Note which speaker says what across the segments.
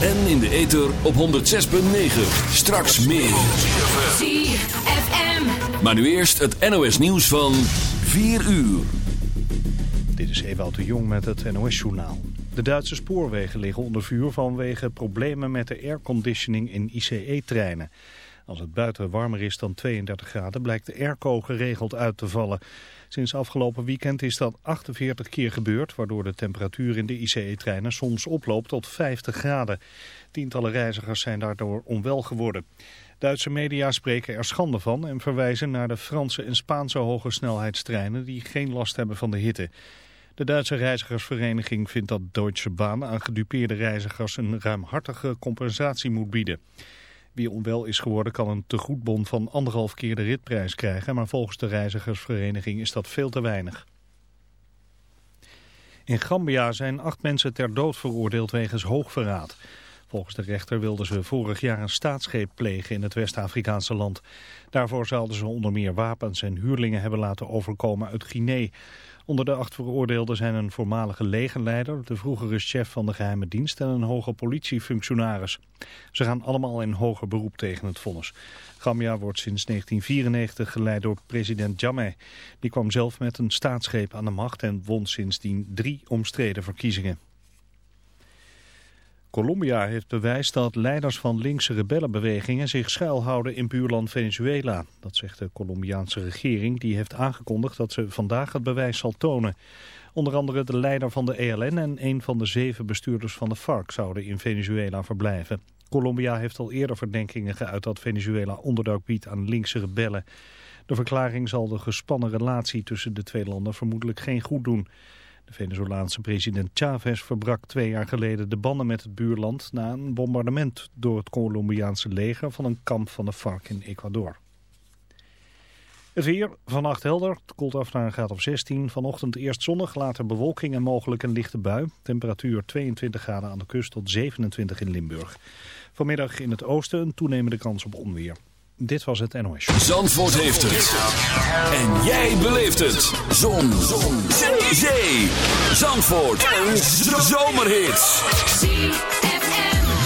Speaker 1: En in de ether op 106.9. Straks meer.
Speaker 2: ZFM.
Speaker 1: Maar nu eerst het NOS nieuws van 4 uur.
Speaker 3: Dit is Ewout de Jong met het NOS-journaal. De Duitse spoorwegen liggen onder vuur vanwege problemen met de airconditioning in ICE-treinen. Als het buiten warmer is dan 32 graden blijkt de airco geregeld uit te vallen. Sinds afgelopen weekend is dat 48 keer gebeurd, waardoor de temperatuur in de ICE-treinen soms oploopt tot 50 graden. Tientallen reizigers zijn daardoor onwel geworden. Duitse media spreken er schande van en verwijzen naar de Franse en Spaanse hoge snelheidstreinen die geen last hebben van de hitte. De Duitse reizigersvereniging vindt dat Deutsche Bahn aan gedupeerde reizigers een ruimhartige compensatie moet bieden. Wie onwel is geworden kan een tegoedbon van anderhalf keer de ritprijs krijgen, maar volgens de reizigersvereniging is dat veel te weinig. In Gambia zijn acht mensen ter dood veroordeeld wegens hoogverraad. Volgens de rechter wilden ze vorig jaar een staatsgreep plegen in het West-Afrikaanse land. Daarvoor zouden ze onder meer wapens en huurlingen hebben laten overkomen uit Guinea. Onder de acht veroordeelden zijn een voormalige legerleider, de vroegere chef van de geheime dienst en een hoge politiefunctionaris. Ze gaan allemaal in hoger beroep tegen het vonnis. Gambia wordt sinds 1994 geleid door president Jammeh. Die kwam zelf met een staatsgreep aan de macht en won sindsdien drie omstreden verkiezingen. Colombia heeft bewijs dat leiders van linkse rebellenbewegingen zich schuilhouden in buurland Venezuela. Dat zegt de Colombiaanse regering die heeft aangekondigd dat ze vandaag het bewijs zal tonen. Onder andere de leider van de ELN en een van de zeven bestuurders van de FARC zouden in Venezuela verblijven. Colombia heeft al eerder verdenkingen geuit dat Venezuela onderdak biedt aan linkse rebellen. De verklaring zal de gespannen relatie tussen de twee landen vermoedelijk geen goed doen. De Venezolaanse president Chavez verbrak twee jaar geleden de banden met het buurland na een bombardement door het Colombiaanse leger van een kamp van de FARC in Ecuador. Het weer, vannacht helder, het koelt af naar een graad of 16. Vanochtend eerst zonnig, later bewolking en mogelijk een lichte bui. Temperatuur 22 graden aan de kust tot 27 in Limburg. Vanmiddag in het oosten een toenemende kans op onweer. Dit was het NOS.
Speaker 1: Zandvoort heeft het. En jij beleeft het. Zon. Zon. Zee. Zandvoort. Een zomerhit.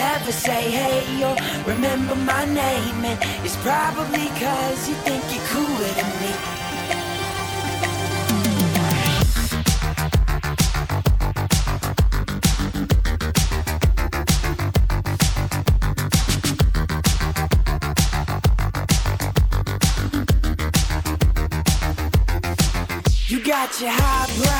Speaker 4: never say hey or remember my name, and it's probably cause you think you're cooler than me. You got your highbrow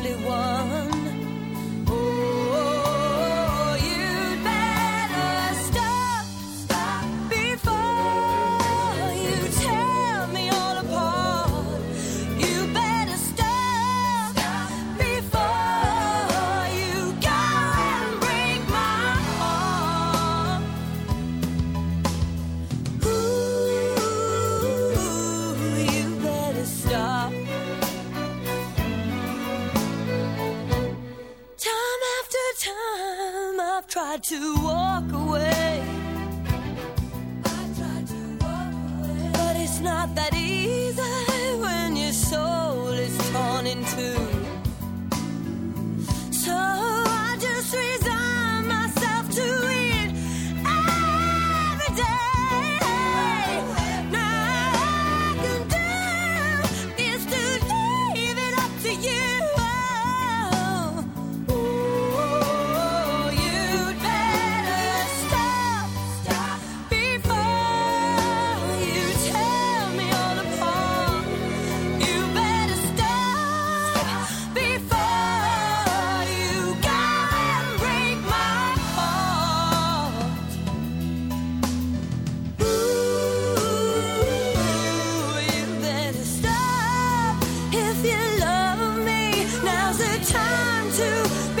Speaker 2: to walk. was it time to be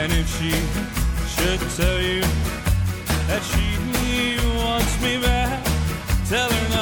Speaker 5: And if she should tell you that she wants me back, tell her not.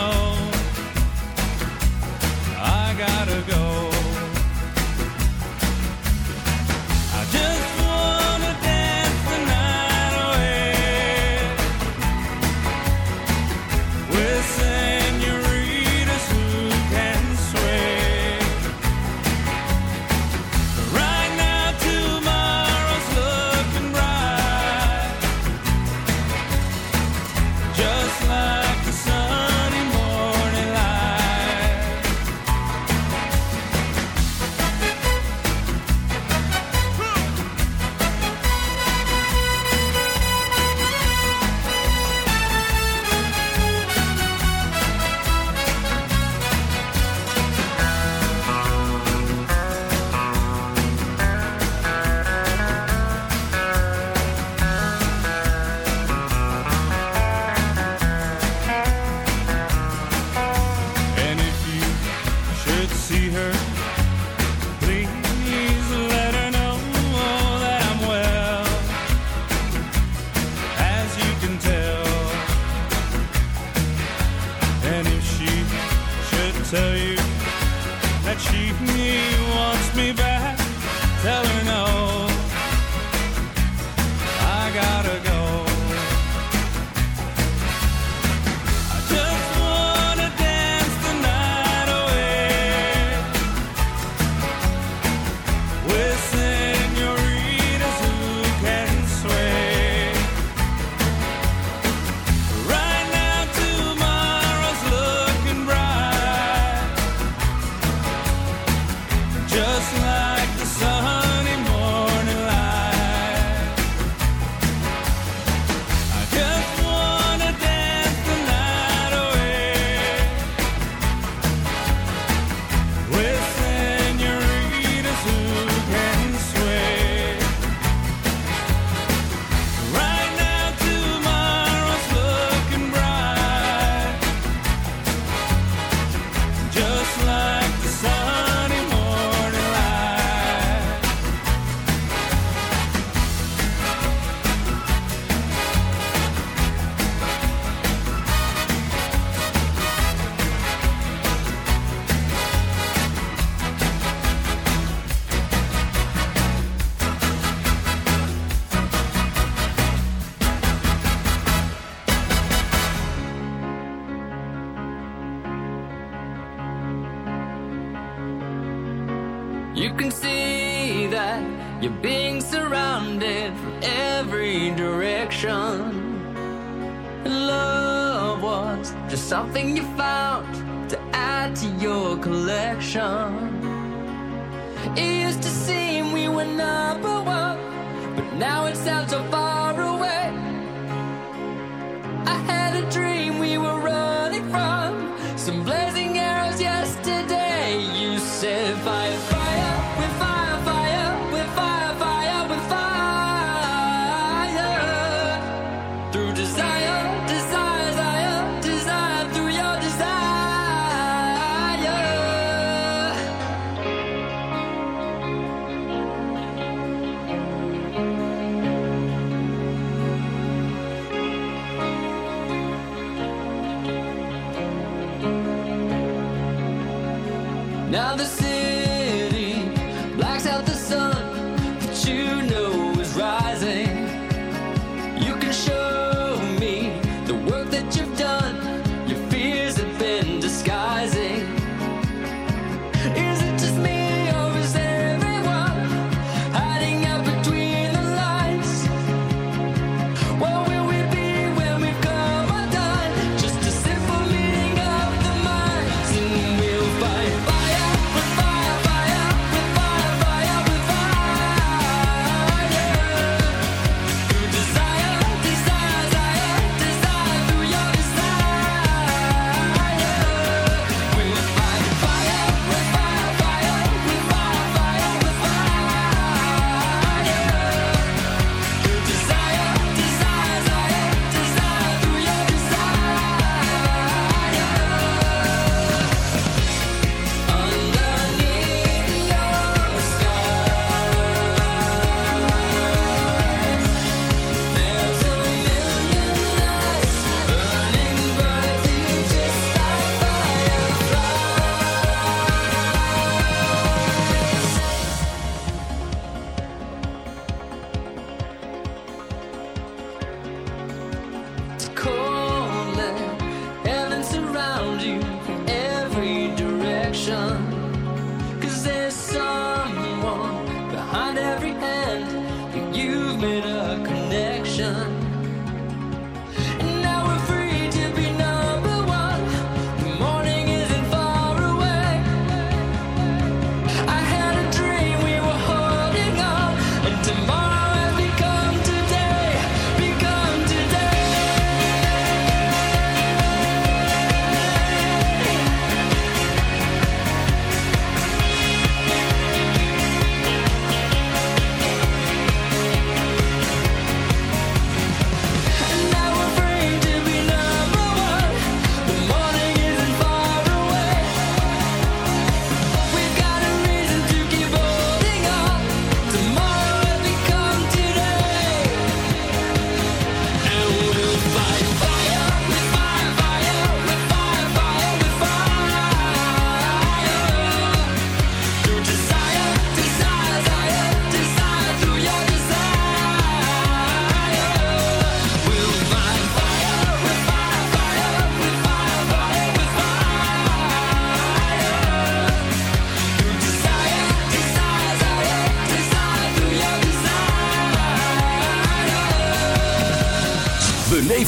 Speaker 5: The
Speaker 6: city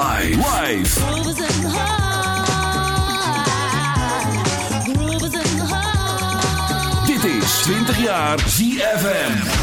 Speaker 1: Live. Live. Dit is 20 jaar ZFM.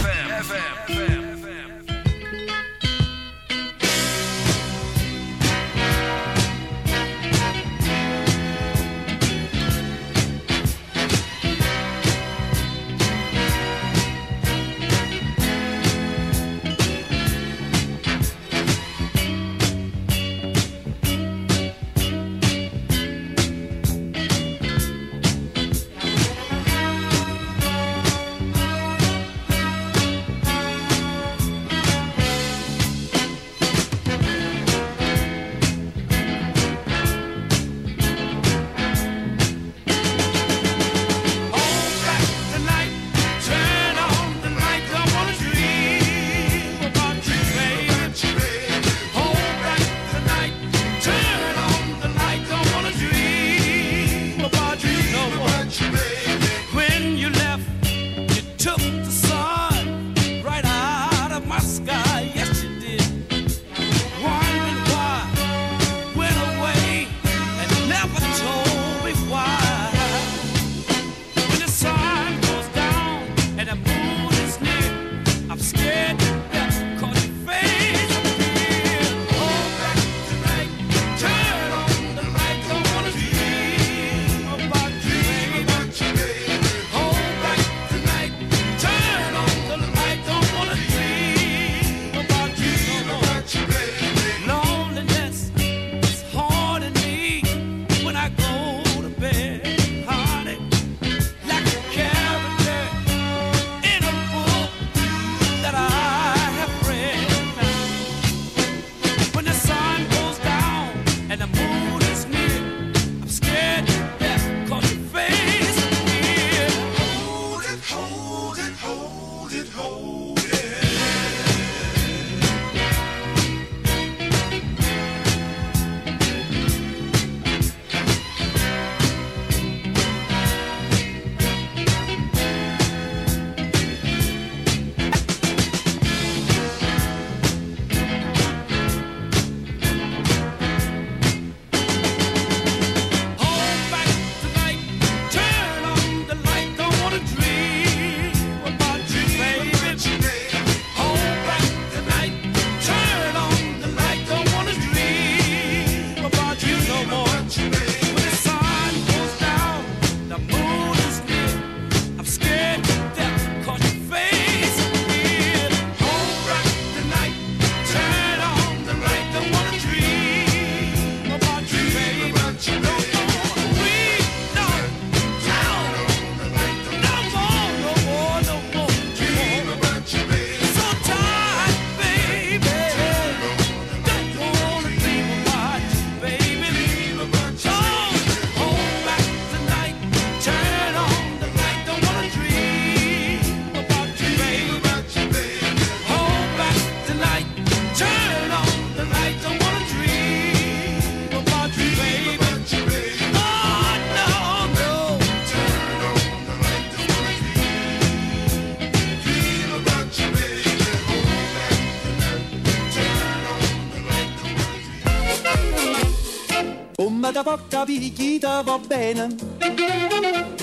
Speaker 7: capichita va bene.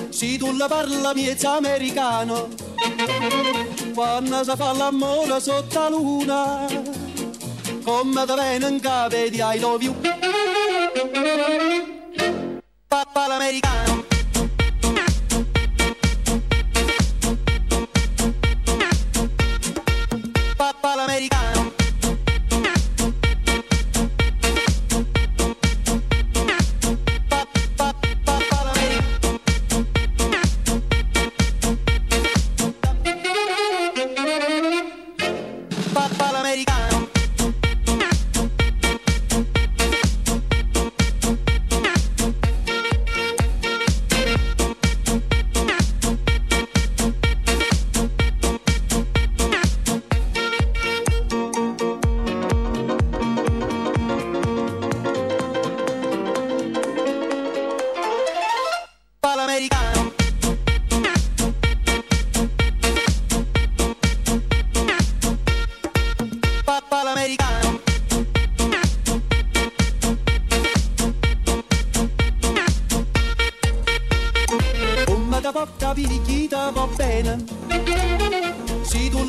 Speaker 7: Si tu la parla miezza americano, quando si fa l'amore sotto la luna, come te vengono in capo di I love you.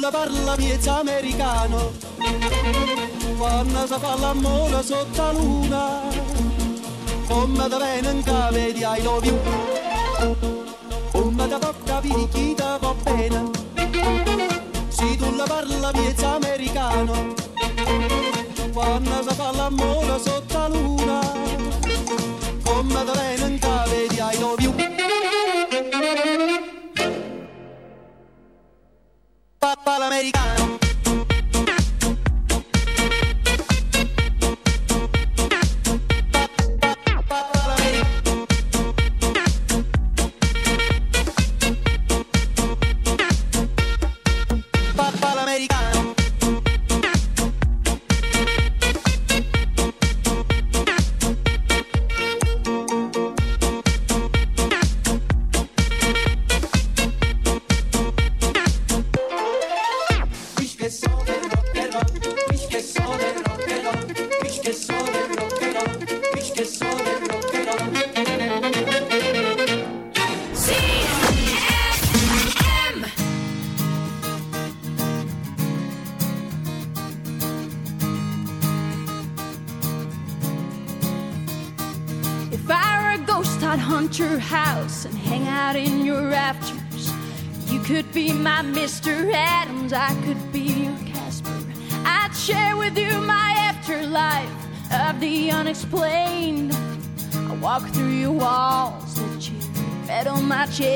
Speaker 8: quando parla piezza americano, quando si fa l'amore sotto la luna, come da venga vedi ai love you, come da bocca chi da va bene, si tu la parla piezza americano, quando si fa l'amore sotto la luna, come da venga vedi ai love you.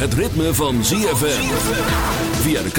Speaker 9: Het ritme van ZFM. Via de